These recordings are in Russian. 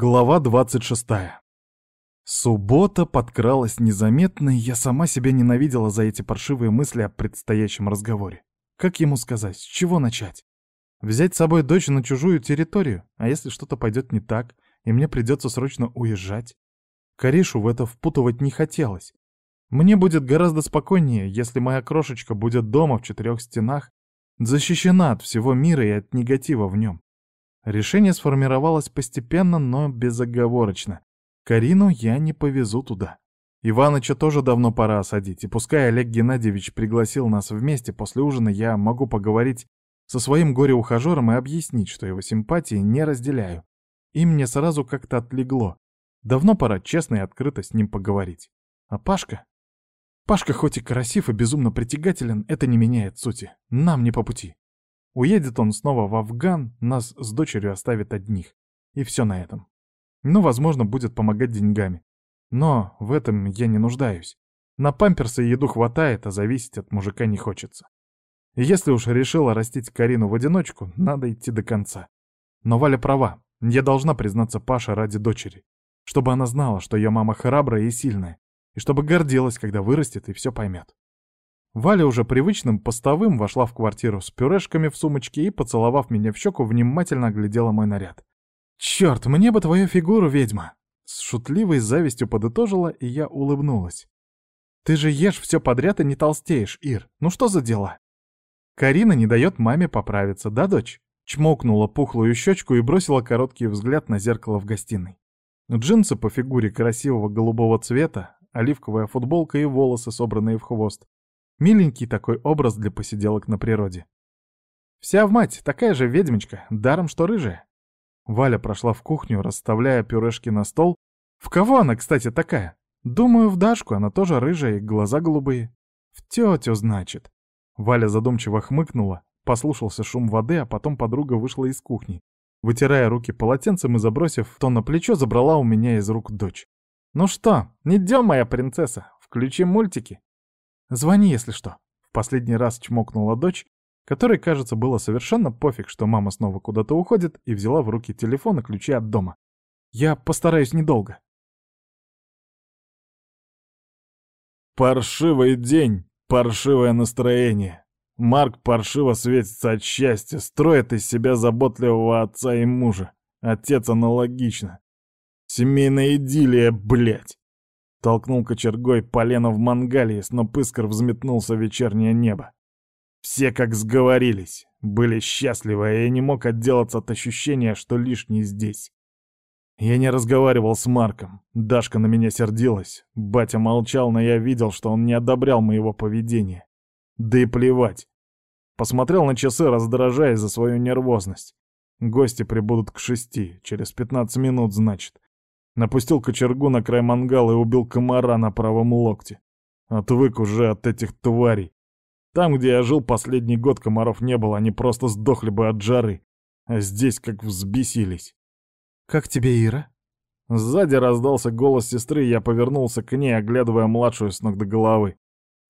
Глава 26. Суббота подкралась незаметно, и я сама себя ненавидела за эти паршивые мысли о предстоящем разговоре. Как ему сказать, с чего начать? Взять с собой дочь на чужую территорию? А если что-то пойдет не так, и мне придется срочно уезжать? Каришу в это впутывать не хотелось. Мне будет гораздо спокойнее, если моя крошечка будет дома в четырех стенах, защищена от всего мира и от негатива в нем. Решение сформировалось постепенно, но безоговорочно. Карину я не повезу туда. Иваныча тоже давно пора осадить, и пускай Олег Геннадьевич пригласил нас вместе, после ужина я могу поговорить со своим горе-ухажером и объяснить, что его симпатии не разделяю. И мне сразу как-то отлегло. Давно пора честно и открыто с ним поговорить. А Пашка? Пашка хоть и красив и безумно притягателен, это не меняет сути. Нам не по пути. Уедет он снова в Афган, нас с дочерью оставит одних. И все на этом. Ну, возможно, будет помогать деньгами. Но в этом я не нуждаюсь. На памперсы еду хватает, а зависеть от мужика не хочется. И если уж решила растить Карину в одиночку, надо идти до конца. Но Валя права. Я должна признаться Паше ради дочери. Чтобы она знала, что ее мама храбрая и сильная. И чтобы гордилась, когда вырастет и все поймет. Валя уже привычным постовым вошла в квартиру с пюрешками в сумочке и, поцеловав меня в щеку, внимательно оглядела мой наряд. «Черт, мне бы твою фигуру, ведьма!» С шутливой завистью подытожила, и я улыбнулась. «Ты же ешь все подряд и не толстеешь, Ир. Ну что за дела?» Карина не дает маме поправиться, да, дочь? Чмокнула пухлую щечку и бросила короткий взгляд на зеркало в гостиной. Джинсы по фигуре красивого голубого цвета, оливковая футболка и волосы, собранные в хвост. Миленький такой образ для посиделок на природе. Вся в мать, такая же ведьмочка, даром что рыжая. Валя прошла в кухню, расставляя пюрешки на стол. В кого она, кстати, такая? Думаю, в Дашку, она тоже рыжая и глаза голубые. В тетю, значит. Валя задумчиво хмыкнула, послушался шум воды, а потом подруга вышла из кухни. Вытирая руки полотенцем и забросив то на плечо, забрала у меня из рук дочь. «Ну что, идем, моя принцесса, включим мультики?» Звони, если что. В последний раз чмокнула дочь, которой, кажется, было совершенно пофиг, что мама снова куда-то уходит, и взяла в руки телефон и ключи от дома. Я постараюсь недолго. Паршивый день, паршивое настроение. Марк паршиво светится от счастья, строит из себя заботливого отца и мужа. Отец аналогично. Семейная идиллия, блядь. Толкнул кочергой полено в мангале, и сноп искр взметнулся в вечернее небо. Все как сговорились, были счастливы, а я не мог отделаться от ощущения, что лишний здесь. Я не разговаривал с Марком, Дашка на меня сердилась, батя молчал, но я видел, что он не одобрял моего поведения. Да и плевать. Посмотрел на часы, раздражаясь за свою нервозность. Гости прибудут к шести, через пятнадцать минут, значит. Напустил кочергу на край мангала и убил комара на правом локте. Отвык уже от этих тварей. Там, где я жил последний год, комаров не было, они просто сдохли бы от жары. А здесь как взбесились. «Как тебе, Ира?» Сзади раздался голос сестры, и я повернулся к ней, оглядывая младшую с ног до головы.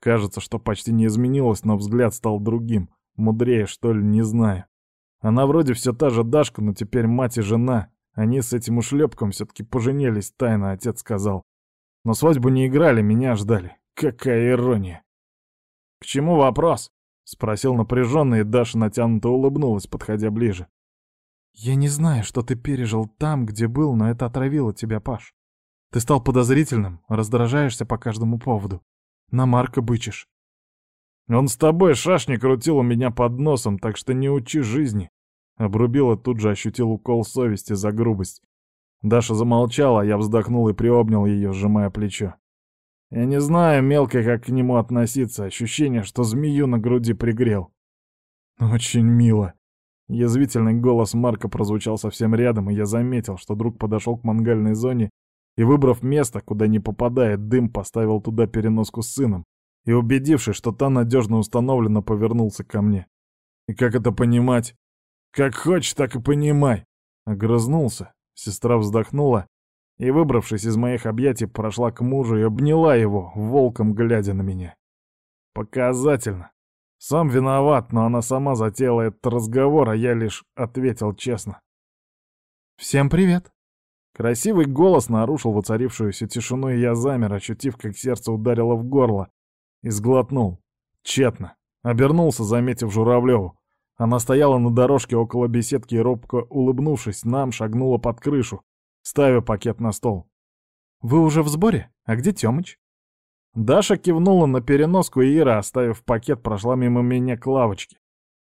Кажется, что почти не изменилось, но взгляд стал другим. Мудрее, что ли, не знаю. Она вроде все та же Дашка, но теперь мать и жена. Они с этим ушлепком все-таки поженились, тайно отец сказал. Но свадьбу не играли, меня ждали. Какая ирония. «К чему вопрос?» — спросил напряженно, и Даша натянуто улыбнулась, подходя ближе. «Я не знаю, что ты пережил там, где был, но это отравило тебя, Паш. Ты стал подозрительным, раздражаешься по каждому поводу. На Марка бычишь». «Он с тобой шашни крутил у меня под носом, так что не учи жизни. Обрубила, тут же ощутил укол совести за грубость. Даша замолчала, я вздохнул и приобнял ее, сжимая плечо. Я не знаю, мелко, как к нему относиться, ощущение, что змею на груди пригрел. Очень мило. Язвительный голос Марка прозвучал совсем рядом, и я заметил, что друг подошел к мангальной зоне и, выбрав место, куда не попадает дым, поставил туда переноску с сыном, и, убедившись, что та надежно установлена, повернулся ко мне. И как это понимать? Как хочешь, так и понимай. Огрызнулся. Сестра вздохнула и, выбравшись из моих объятий, прошла к мужу и обняла его, волком глядя на меня. Показательно. Сам виноват, но она сама затеяла этот разговор, а я лишь ответил честно. «Всем привет!» Красивый голос нарушил воцарившуюся тишину, и я замер, ощутив, как сердце ударило в горло, и сглотнул. Тщетно. Обернулся, заметив Журавлеву. Она стояла на дорожке около беседки и, робко улыбнувшись, нам шагнула под крышу, ставя пакет на стол. «Вы уже в сборе? А где Тёмыч?» Даша кивнула на переноску, и Ира, оставив пакет, прошла мимо меня к лавочке.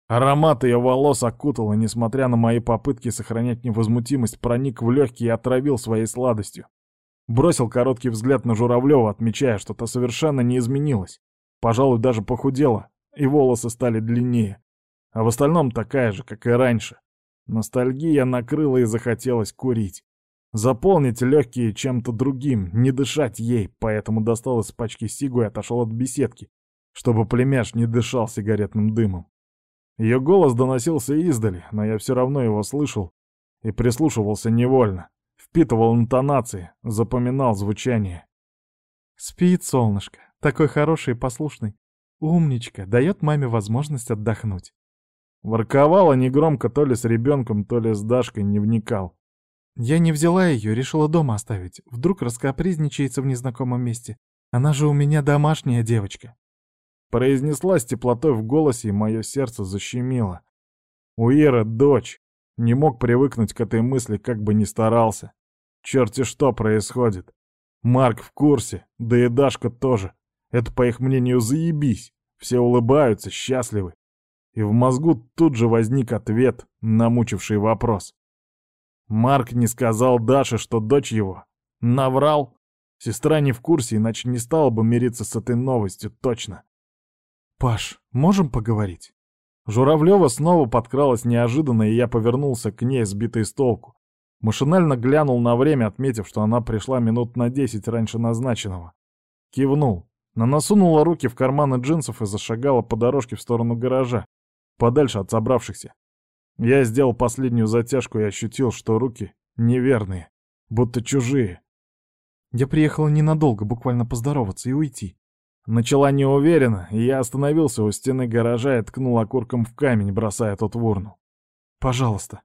Аромат ее волос окутал, и, несмотря на мои попытки сохранять невозмутимость, проник в легкие и отравил своей сладостью. Бросил короткий взгляд на Журавлева, отмечая, что та совершенно не изменилась. Пожалуй, даже похудела, и волосы стали длиннее. А в остальном такая же, как и раньше. Ностальгия накрыла и захотелось курить. Заполнить легкие чем-то другим, не дышать ей, поэтому достал из пачки сигу и отошел от беседки, чтобы племяш не дышал сигаретным дымом. Ее голос доносился издали, но я все равно его слышал и прислушивался невольно. Впитывал интонации, запоминал звучание. «Спит, солнышко, такой хороший и послушный. Умничка, дает маме возможность отдохнуть». Ворковала негромко то ли с ребенком, то ли с Дашкой, не вникал. «Я не взяла ее, решила дома оставить. Вдруг раскапризничается в незнакомом месте. Она же у меня домашняя девочка». Произнесла с теплотой в голосе, и мое сердце защемило. У Иры дочь. Не мог привыкнуть к этой мысли, как бы ни старался. Черти что происходит. Марк в курсе, да и Дашка тоже. Это, по их мнению, заебись. Все улыбаются, счастливы. И в мозгу тут же возник ответ на мучивший вопрос. Марк не сказал Даше, что дочь его. Наврал. Сестра не в курсе, иначе не стала бы мириться с этой новостью, точно. «Паш, можем поговорить?» Журавлева снова подкралась неожиданно, и я повернулся к ней, сбитый с толку. Машинально глянул на время, отметив, что она пришла минут на десять раньше назначенного. Кивнул. Она насунула руки в карманы джинсов и зашагала по дорожке в сторону гаража, подальше от собравшихся. Я сделал последнюю затяжку и ощутил, что руки неверные, будто чужие. Я приехала ненадолго, буквально поздороваться и уйти. Начала неуверенно, и я остановился у стены гаража и ткнул окурком в камень, бросая тот в урну. «Пожалуйста,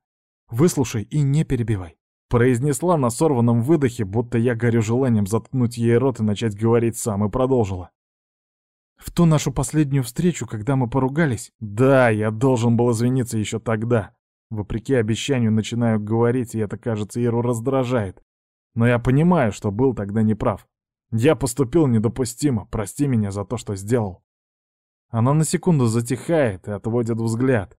выслушай и не перебивай», — произнесла на сорванном выдохе, будто я горю желанием заткнуть ей рот и начать говорить сам, и продолжила. «В ту нашу последнюю встречу, когда мы поругались...» «Да, я должен был извиниться еще тогда. Вопреки обещанию начинаю говорить, и это, кажется, Иру раздражает. Но я понимаю, что был тогда неправ. Я поступил недопустимо, прости меня за то, что сделал. Она на секунду затихает и отводит взгляд.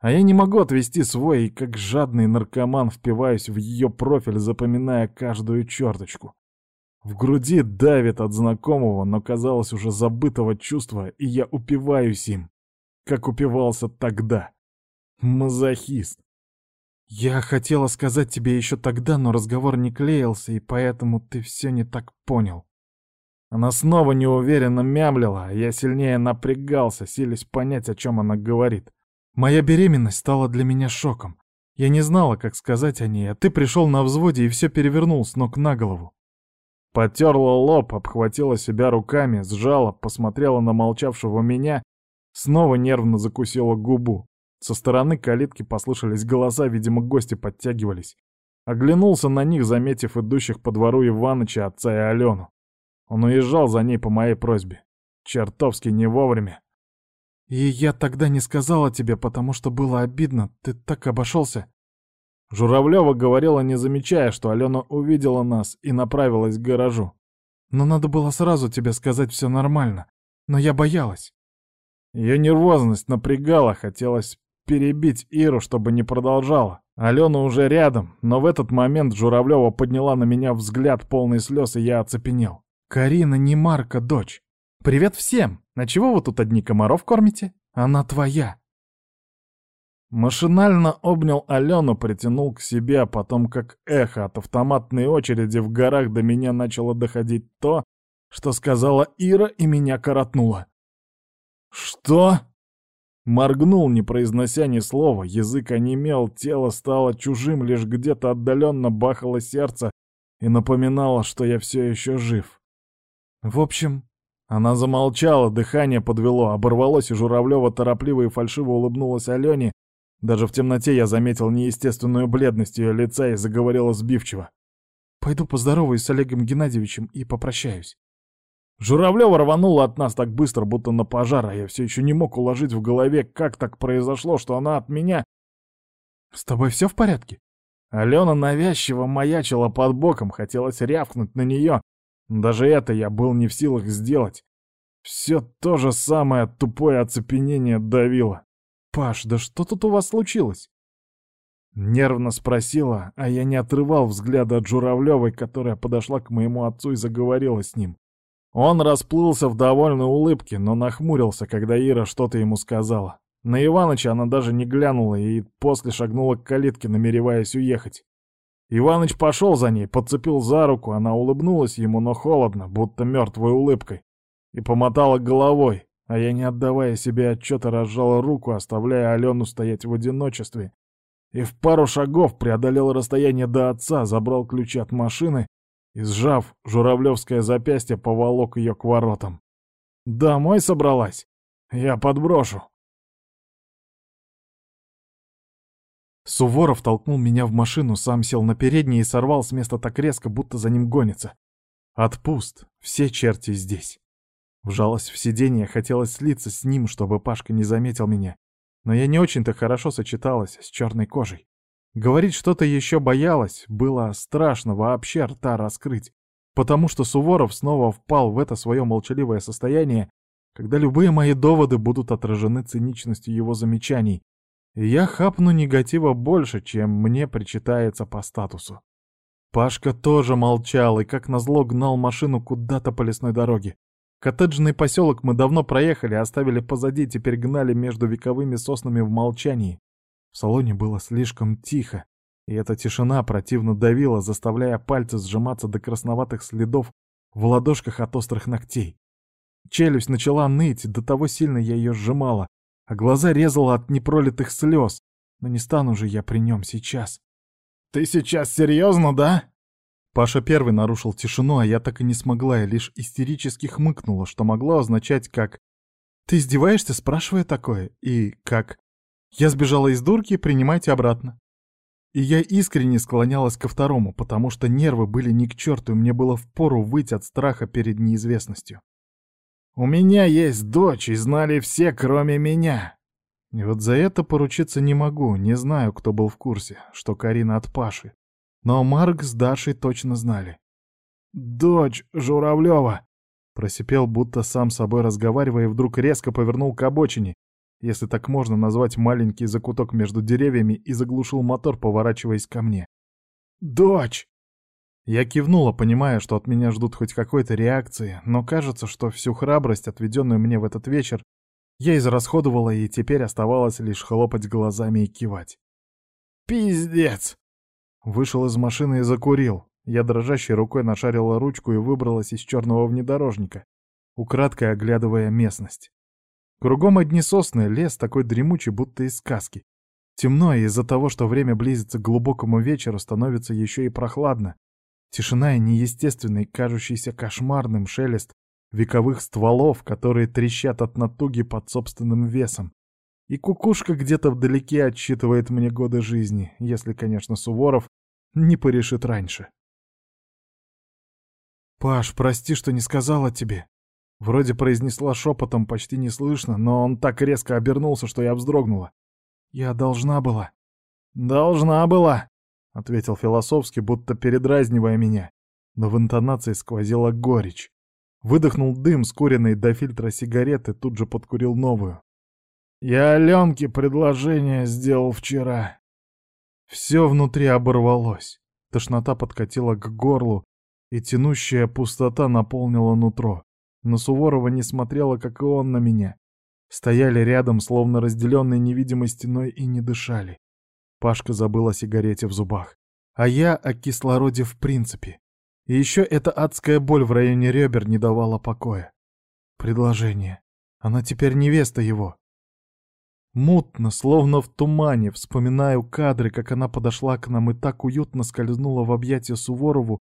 А я не могу отвести свой, и как жадный наркоман впиваюсь в ее профиль, запоминая каждую черточку. В груди давит от знакомого, но казалось уже забытого чувства, и я упиваюсь им, как упивался тогда. Мазохист. «Я хотела сказать тебе еще тогда, но разговор не клеился, и поэтому ты все не так понял». Она снова неуверенно мямлила, а я сильнее напрягался, силясь понять, о чем она говорит. «Моя беременность стала для меня шоком. Я не знала, как сказать о ней, а ты пришел на взводе и все перевернул с ног на голову». Потерла лоб, обхватила себя руками, сжала, посмотрела на молчавшего меня, снова нервно закусила губу. Со стороны калитки послышались голоса, видимо, гости подтягивались. Оглянулся на них, заметив идущих по двору Иваныча, отца и Алену. Он уезжал за ней по моей просьбе. Чертовски не вовремя. «И я тогда не сказала тебе, потому что было обидно. Ты так обошелся». Журавлева говорила, не замечая, что Алена увидела нас и направилась к гаражу. «Но надо было сразу тебе сказать все нормально. Но я боялась». Ее нервозность напрягала, хотелось перебить Иру, чтобы не продолжала. Алена уже рядом, но в этот момент Журавлева подняла на меня взгляд полный слез, и я оцепенел. «Карина не Марка, дочь. Привет всем! На чего вы тут одни комаров кормите? Она твоя!» Машинально обнял Алену, притянул к себе, а потом как эхо от автоматной очереди в горах до меня начало доходить то, что сказала Ира и меня коротнуло. «Что?» Моргнул, не произнося ни слова, язык онемел, тело стало чужим, лишь где-то отдаленно бахало сердце и напоминало, что я все еще жив. В общем, она замолчала, дыхание подвело, оборвалось, и Журавлева торопливо и фальшиво улыбнулась Алене. Даже в темноте я заметил неестественную бледность ее лица и заговорила сбивчиво. Пойду поздороваюсь с Олегом Геннадьевичем и попрощаюсь. Журавлева рванула от нас так быстро, будто на пожар, а я все еще не мог уложить в голове, как так произошло, что она от меня... С тобой все в порядке? Алена навязчиво маячила под боком, хотелось рявкнуть на нее. Даже это я был не в силах сделать. Все то же самое тупое оцепенение давило. «Паш, да что тут у вас случилось?» Нервно спросила, а я не отрывал взгляда от Журавлевой, которая подошла к моему отцу и заговорила с ним. Он расплылся в довольной улыбке, но нахмурился, когда Ира что-то ему сказала. На Иваныча она даже не глянула и после шагнула к калитке, намереваясь уехать. Иваныч пошел за ней, подцепил за руку, она улыбнулась ему, но холодно, будто мертвой улыбкой, и помотала головой, а я, не отдавая себе отчета, разжала руку, оставляя Алену стоять в одиночестве, и в пару шагов преодолел расстояние до отца, забрал ключи от машины и, сжав журавлевское запястье, поволок ее к воротам. «Домой собралась? Я подброшу». Суворов толкнул меня в машину, сам сел на переднее и сорвал с места так резко, будто за ним гонится. Отпуст, все черти здесь. Вжалась в сиденье, хотелось слиться с ним, чтобы Пашка не заметил меня. Но я не очень-то хорошо сочеталась с черной кожей. Говорить что-то еще боялась, было страшно вообще рта раскрыть, потому что Суворов снова впал в это свое молчаливое состояние, когда любые мои доводы будут отражены циничностью его замечаний, и я хапну негатива больше, чем мне причитается по статусу. Пашка тоже молчал и как назло гнал машину куда-то по лесной дороге. Коттеджный поселок мы давно проехали, оставили позади, теперь гнали между вековыми соснами в молчании. В салоне было слишком тихо, и эта тишина противно давила, заставляя пальцы сжиматься до красноватых следов в ладошках от острых ногтей. Челюсть начала ныть, до того сильно я ее сжимала, а глаза резала от непролитых слез. Но не стану же я при нем сейчас. «Ты сейчас серьезно, да?» Паша первый нарушил тишину, а я так и не смогла, и лишь истерически хмыкнула, что могло означать как «Ты издеваешься, спрашивая такое?» и как «Я сбежала из дурки, принимайте обратно». И я искренне склонялась ко второму, потому что нервы были ни к черту, и мне было впору выйти от страха перед неизвестностью. У меня есть дочь, и знали все, кроме меня. И вот за это поручиться не могу, не знаю, кто был в курсе, что Карина от Паши. Но Марк с Дашей точно знали. «Дочь Журавлева!» Просипел, будто сам собой разговаривая, и вдруг резко повернул к обочине, если так можно назвать маленький закуток между деревьями, и заглушил мотор, поворачиваясь ко мне. «Дочь!» Я кивнула, понимая, что от меня ждут хоть какой-то реакции, но кажется, что всю храбрость, отведенную мне в этот вечер, я израсходовала, и теперь оставалось лишь хлопать глазами и кивать. «Пиздец!» Вышел из машины и закурил. Я дрожащей рукой нашарила ручку и выбралась из черного внедорожника, украдкой оглядывая местность. Кругом одни сосны, лес такой дремучий, будто из сказки. Темно, и из-за того, что время близится к глубокому вечеру, становится еще и прохладно, Тишина и неестественный, кажущийся кошмарным шелест вековых стволов, которые трещат от натуги под собственным весом. И кукушка где-то вдалеке отсчитывает мне годы жизни, если, конечно, Суворов не порешит раньше. «Паш, прости, что не сказала тебе». Вроде произнесла шепотом, почти не слышно, но он так резко обернулся, что я вздрогнула. «Я должна была». «Должна была», — ответил философски, будто передразнивая меня. Но в интонации сквозила горечь. Выдохнул дым, скуренный до фильтра сигареты, тут же подкурил новую. «Я Аленке предложение сделал вчера». Все внутри оборвалось. Тошнота подкатила к горлу, и тянущая пустота наполнила нутро. Но Суворова не смотрела, как и он на меня. Стояли рядом, словно разделенные невидимой стеной, и не дышали. Пашка забыл о сигарете в зубах. А я о кислороде в принципе. И еще эта адская боль в районе ребер не давала покоя. Предложение. Она теперь невеста его. Мутно, словно в тумане, вспоминаю кадры, как она подошла к нам и так уютно скользнула в объятия Суворову,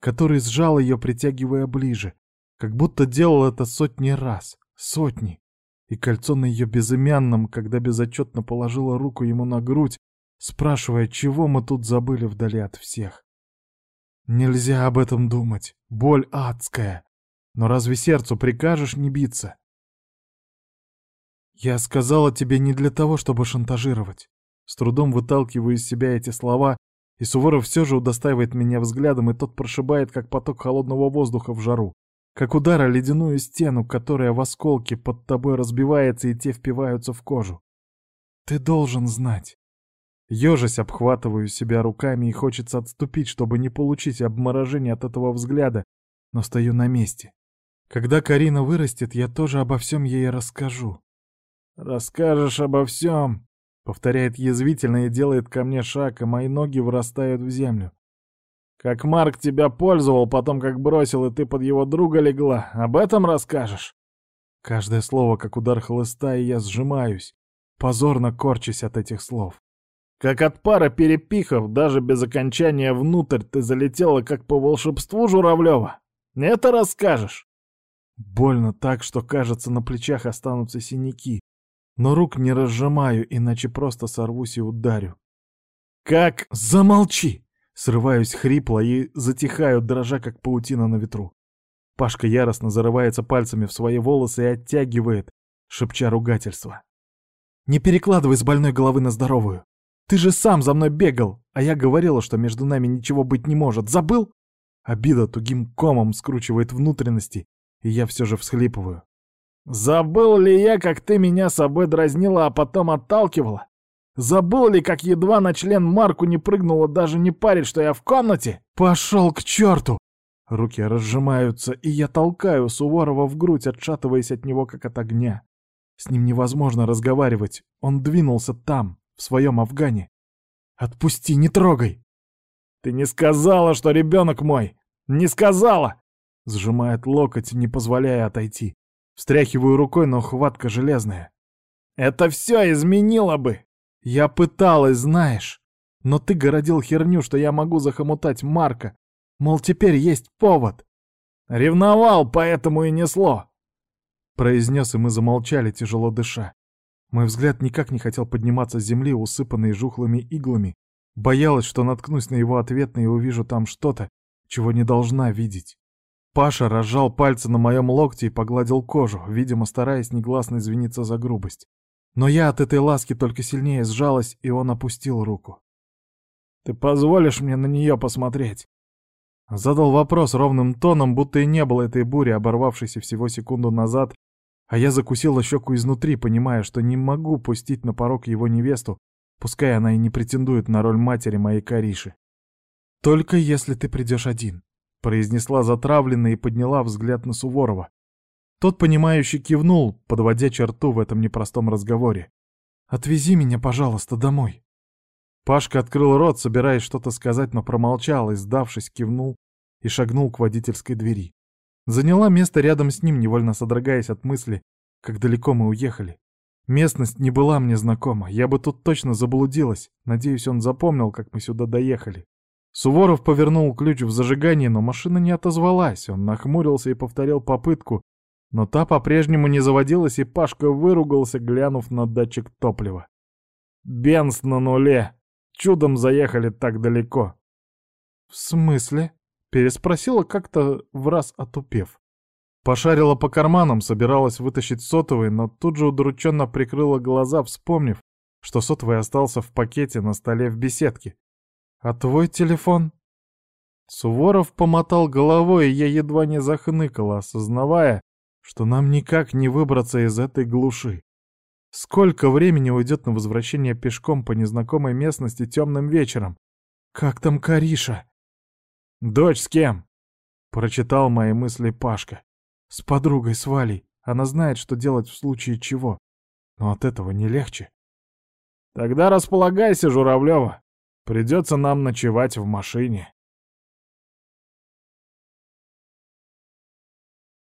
который сжал ее, притягивая ближе, как будто делал это сотни раз, сотни. И кольцо на ее безымянном, когда безотчетно положила руку ему на грудь, спрашивая, чего мы тут забыли вдали от всех. Нельзя об этом думать. Боль адская. Но разве сердцу прикажешь не биться? Я сказала тебе не для того, чтобы шантажировать. С трудом выталкиваю из себя эти слова, и Суворов все же удостаивает меня взглядом, и тот прошибает, как поток холодного воздуха в жару, как удар о ледяную стену, которая в осколке под тобой разбивается, и те впиваются в кожу. Ты должен знать. Ёжась обхватываю себя руками и хочется отступить, чтобы не получить обморожение от этого взгляда, но стою на месте. Когда Карина вырастет, я тоже обо всем ей расскажу. «Расскажешь обо всем», — повторяет язвительно и делает ко мне шаг, и мои ноги вырастают в землю. «Как Марк тебя пользовал, потом как бросил, и ты под его друга легла. Об этом расскажешь?» Каждое слово как удар хлыста, и я сжимаюсь, позорно корчась от этих слов. Как от пары перепихов, даже без окончания внутрь, ты залетела как по волшебству Журавлева. Это расскажешь. Больно так, что, кажется, на плечах останутся синяки. Но рук не разжимаю, иначе просто сорвусь и ударю. «Как? Замолчи!» Срываюсь хрипло и затихаю, дрожа, как паутина на ветру. Пашка яростно зарывается пальцами в свои волосы и оттягивает, шепча ругательства. «Не перекладывай с больной головы на здоровую. Ты же сам за мной бегал, а я говорила, что между нами ничего быть не может. Забыл?» Обида тугим комом скручивает внутренности, и я все же всхлипываю. Забыл ли я, как ты меня собой дразнила, а потом отталкивала? Забыл ли, как едва на член Марку не прыгнула, даже не парить, что я в комнате? Пошел к черту! Руки разжимаются, и я толкаю Суворова в грудь, отшатываясь от него, как от огня. С ним невозможно разговаривать. Он двинулся там, в своем Афгане. Отпусти, не трогай! Ты не сказала, что ребенок мой! Не сказала! Сжимает локоть, не позволяя отойти. Встряхиваю рукой, но хватка железная. Это все изменило бы. Я пыталась, знаешь. Но ты городил херню, что я могу захомутать Марка. Мол, теперь есть повод. Ревновал, поэтому и несло. Произнес, и мы замолчали, тяжело дыша. Мой взгляд никак не хотел подниматься с земли, усыпанной жухлыми иглами. Боялась, что наткнусь на его ответный и увижу там что-то, чего не должна видеть. Паша разжал пальцы на моем локте и погладил кожу, видимо, стараясь негласно извиниться за грубость. Но я от этой ласки только сильнее сжалась, и он опустил руку. «Ты позволишь мне на нее посмотреть?» Задал вопрос ровным тоном, будто и не было этой бури, оборвавшейся всего секунду назад, а я закусила щеку изнутри, понимая, что не могу пустить на порог его невесту, пускай она и не претендует на роль матери моей Кариши. «Только если ты придешь один», произнесла затравленно и подняла взгляд на Суворова. Тот, понимающий, кивнул, подводя черту в этом непростом разговоре. «Отвези меня, пожалуйста, домой». Пашка открыл рот, собираясь что-то сказать, но промолчал и, сдавшись, кивнул и шагнул к водительской двери. Заняла место рядом с ним, невольно содрогаясь от мысли, как далеко мы уехали. Местность не была мне знакома, я бы тут точно заблудилась. Надеюсь, он запомнил, как мы сюда доехали. Суворов повернул ключ в зажигании, но машина не отозвалась. Он нахмурился и повторил попытку, но та по-прежнему не заводилась, и Пашка выругался, глянув на датчик топлива. «Бенз на нуле! Чудом заехали так далеко!» «В смысле?» — переспросила как-то в раз отупев. Пошарила по карманам, собиралась вытащить сотовый, но тут же удрученно прикрыла глаза, вспомнив, что сотовый остался в пакете на столе в беседке. «А твой телефон?» Суворов помотал головой, и я едва не захныкала, осознавая, что нам никак не выбраться из этой глуши. Сколько времени уйдет на возвращение пешком по незнакомой местности темным вечером? Как там Кариша? «Дочь с кем?» — прочитал мои мысли Пашка. «С подругой, с Валей. Она знает, что делать в случае чего. Но от этого не легче». «Тогда располагайся, Журавлева. Придется нам ночевать в машине.